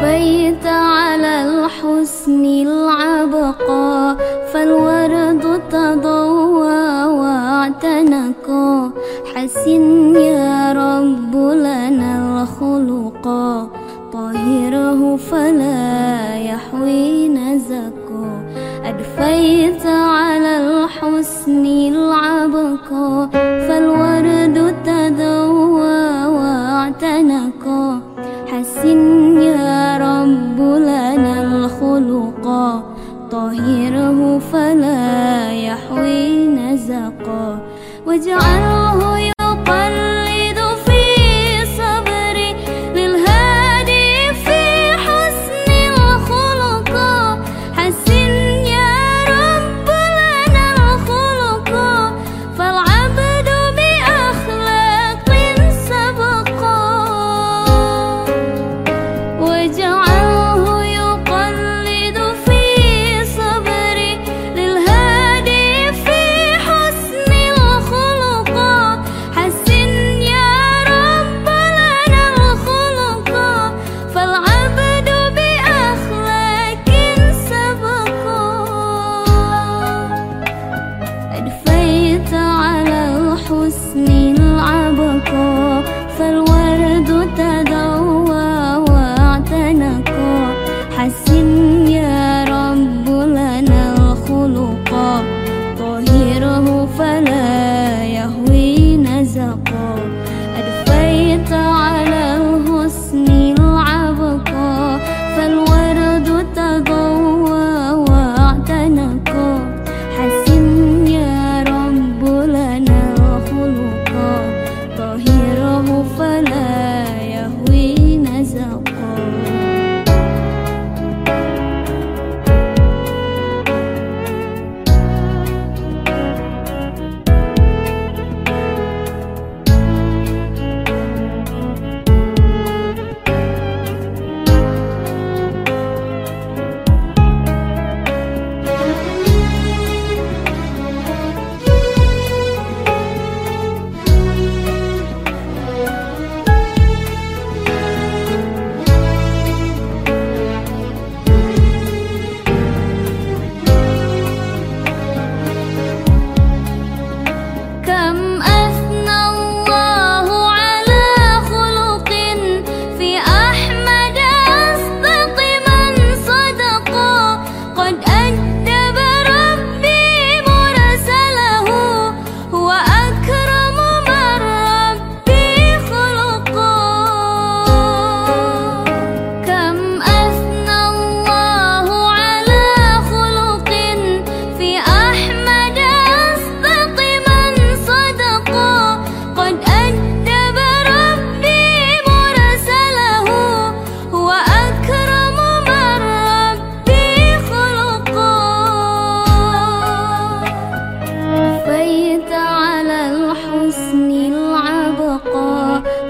كفيت على الحسن العبقى فالورد تضوى واعتنقا حسن يا رب لنا الخلقا طهره فلا يحوي نزكا أدفيت على الحسن العبقى الخلق طهره فلا يحوي نزقا. واجعله ko